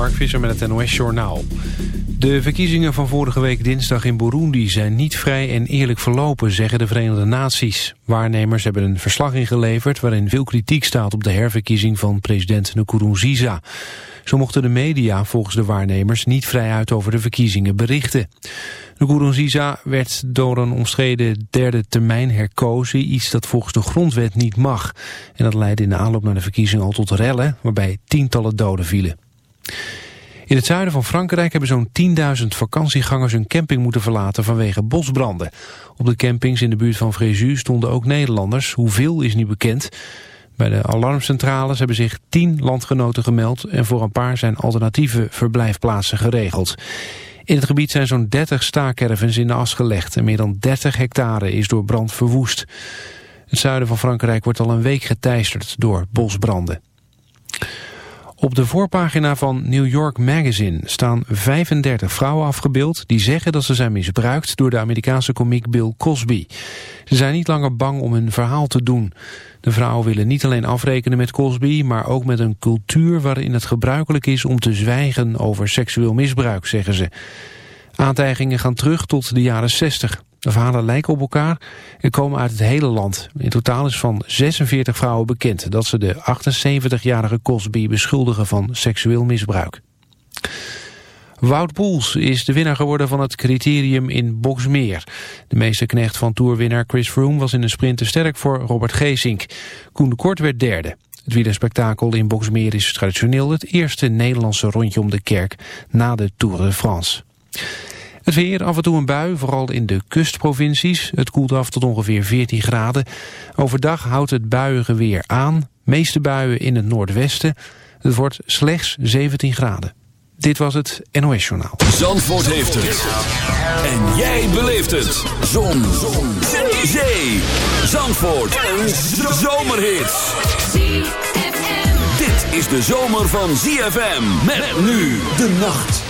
Mark Visser met het NOS Journaal. De verkiezingen van vorige week dinsdag in Burundi zijn niet vrij en eerlijk verlopen, zeggen de Verenigde Naties. Waarnemers hebben een verslag ingeleverd waarin veel kritiek staat op de herverkiezing van president Nkurunziza. Zo mochten de media volgens de waarnemers niet vrijuit over de verkiezingen berichten. Nkurunziza werd door een omstreden derde termijn herkozen, iets dat volgens de grondwet niet mag. En dat leidde in de aanloop naar de verkiezingen al tot rellen, waarbij tientallen doden vielen. In het zuiden van Frankrijk hebben zo'n 10.000 vakantiegangers hun camping moeten verlaten vanwege bosbranden. Op de campings in de buurt van Fréjus stonden ook Nederlanders. Hoeveel is niet bekend. Bij de alarmcentrales hebben zich 10 landgenoten gemeld en voor een paar zijn alternatieve verblijfplaatsen geregeld. In het gebied zijn zo'n 30 staakervens in de as gelegd en meer dan 30 hectare is door brand verwoest. Het zuiden van Frankrijk wordt al een week geteisterd door bosbranden. Op de voorpagina van New York Magazine staan 35 vrouwen afgebeeld... die zeggen dat ze zijn misbruikt door de Amerikaanse komiek Bill Cosby. Ze zijn niet langer bang om hun verhaal te doen. De vrouwen willen niet alleen afrekenen met Cosby... maar ook met een cultuur waarin het gebruikelijk is om te zwijgen over seksueel misbruik, zeggen ze. Aantijgingen gaan terug tot de jaren 60. De verhalen lijken op elkaar en komen uit het hele land. In totaal is van 46 vrouwen bekend dat ze de 78-jarige Cosby beschuldigen van seksueel misbruik. Wout Poels is de winnaar geworden van het criterium in Boksmeer. De meeste knecht van toerwinnaar Chris Froome was in een sprint te sterk voor Robert Geesink. Koen de Kort werd derde. Het wielerspektakel in Boksmeer is traditioneel het eerste Nederlandse rondje om de kerk na de Tour de France. Het weer, af en toe een bui, vooral in de kustprovincies. Het koelt af tot ongeveer 14 graden. Overdag houdt het buiige weer aan. Meeste buien in het noordwesten. Het wordt slechts 17 graden. Dit was het NOS Journaal. Zandvoort heeft het. En jij beleeft het. Zon. Zon. Zee. Zandvoort. Een zomerhit. Dit is de zomer van ZFM. Met nu de nacht.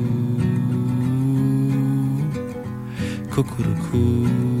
cuckoo.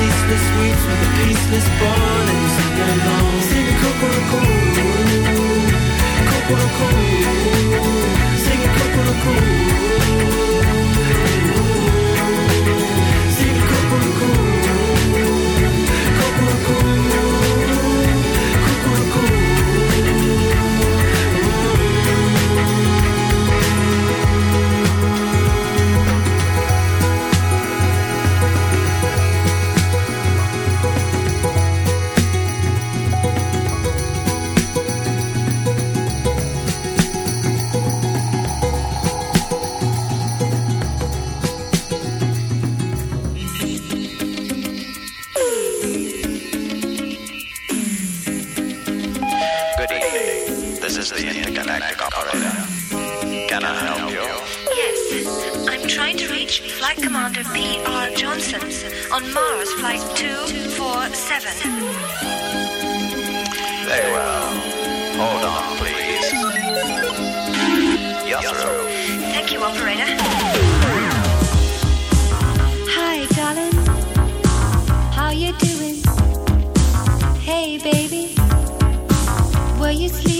ceaseless weeds with a peaceless bond and sing along. sing along. Singing Sing Kokoroko, singing Kokoroko. On Mars Flight 247. Very well. Hold on, please. You're through. Thank you, operator. Hi, darling. How you doing? Hey, baby. Were you sleeping?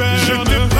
peine. Je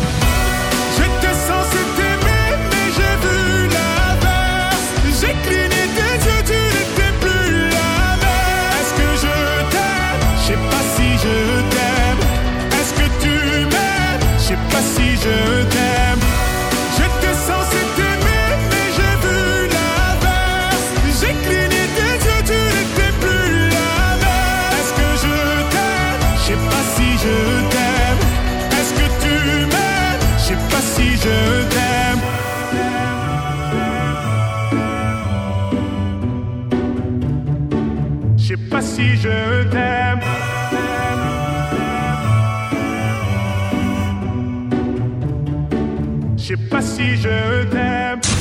pas si je t'aime.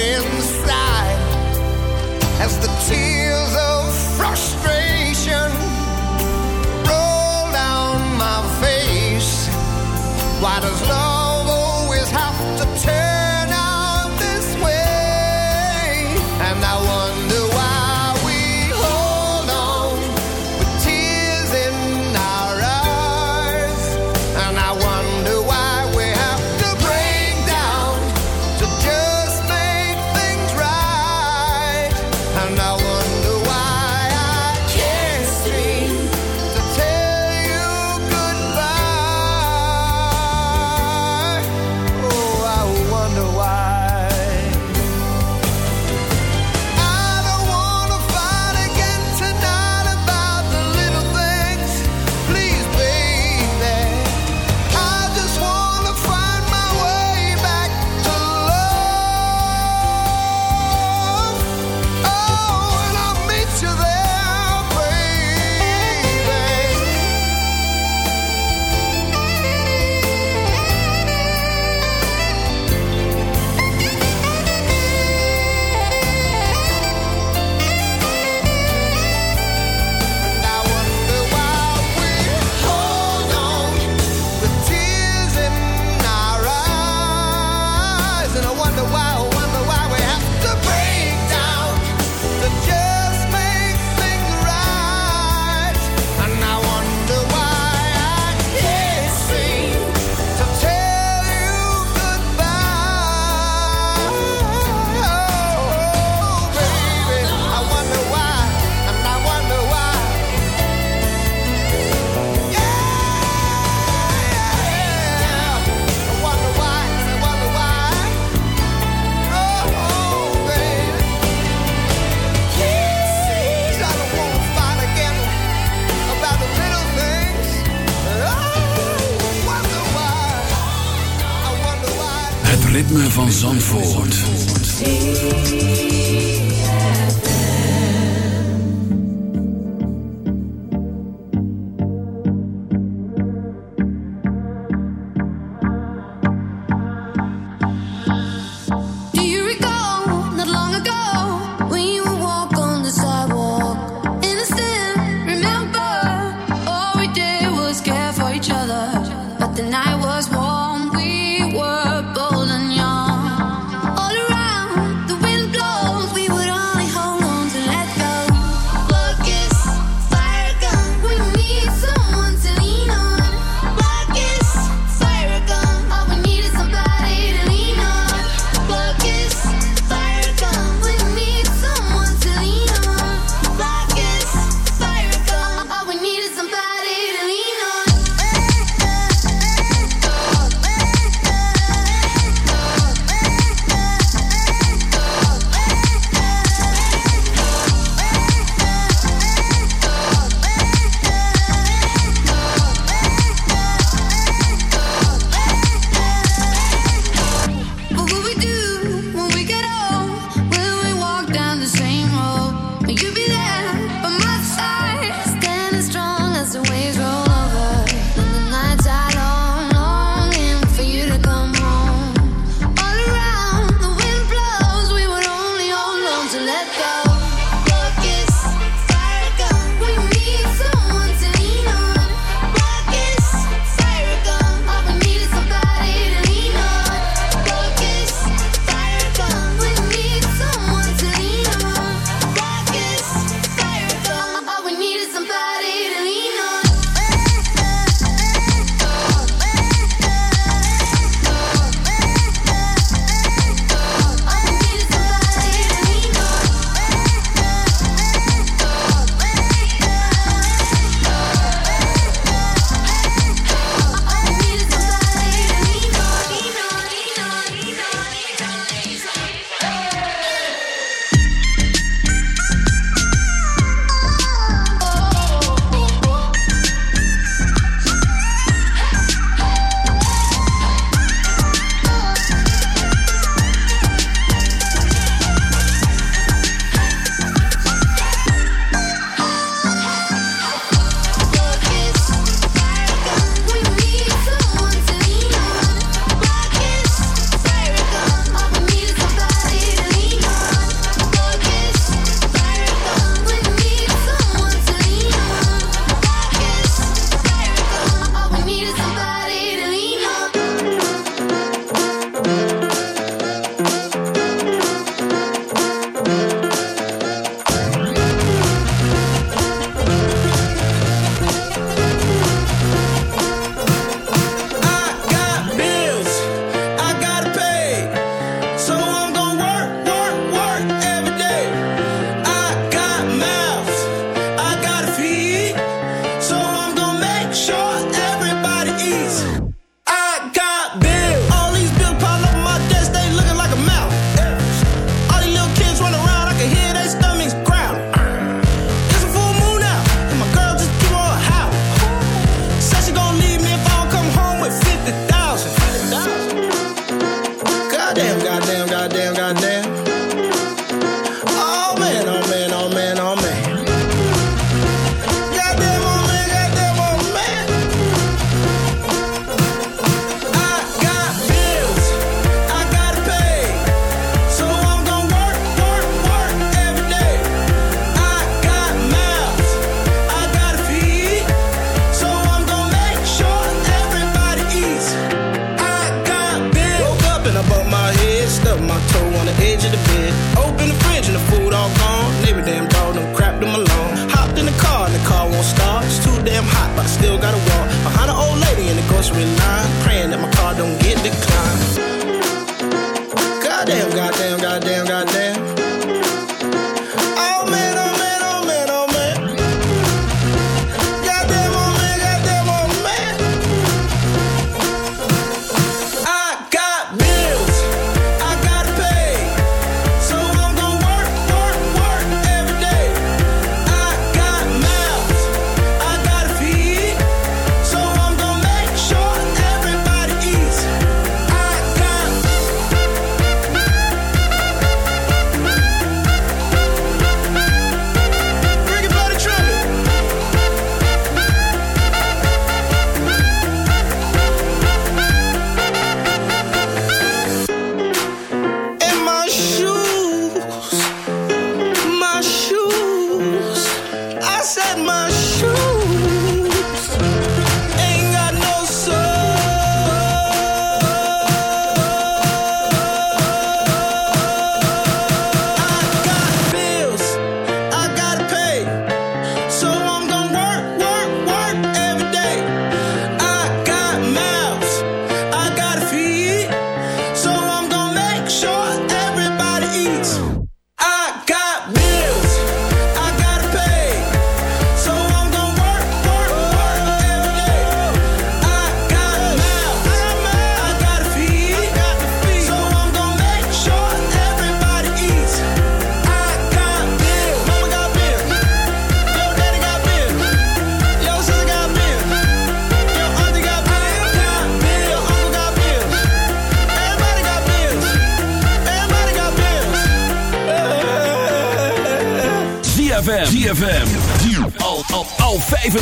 Inside. As the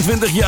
25 jaar.